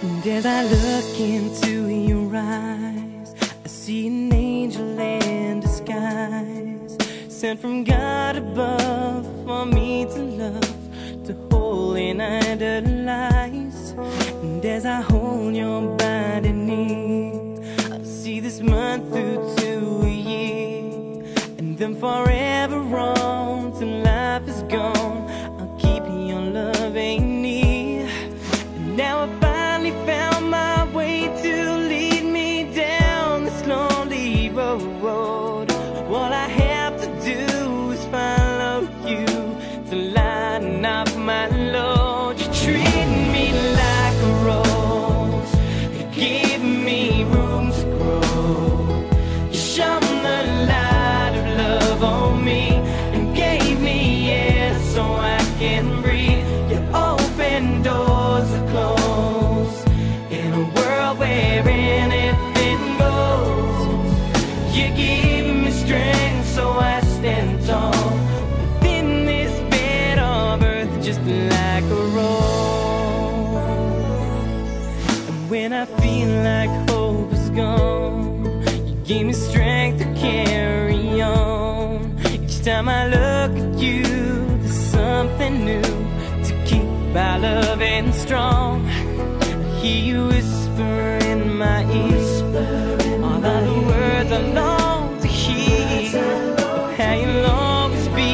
And as I look into your eyes, I see an angel in disguise, sent from God above for me to love, to hold and idolize. when I feel like hope is gone. You give me strength to carry on. Each time I look at you, there's something new to keep my love and strong. I hear you whisper in my ear. All of the words I long to hear. How you'll always be.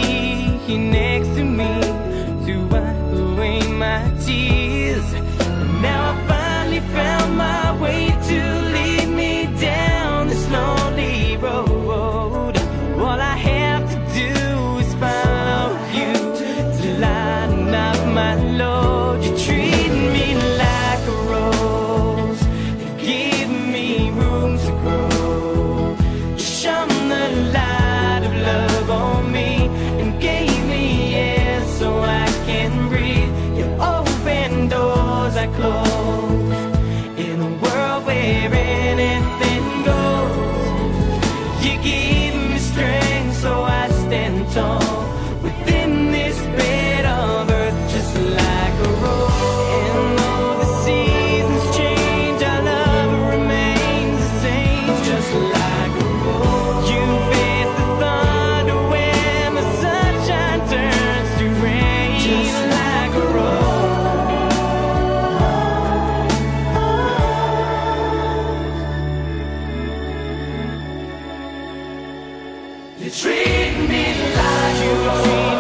You treat me like you own.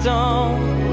don't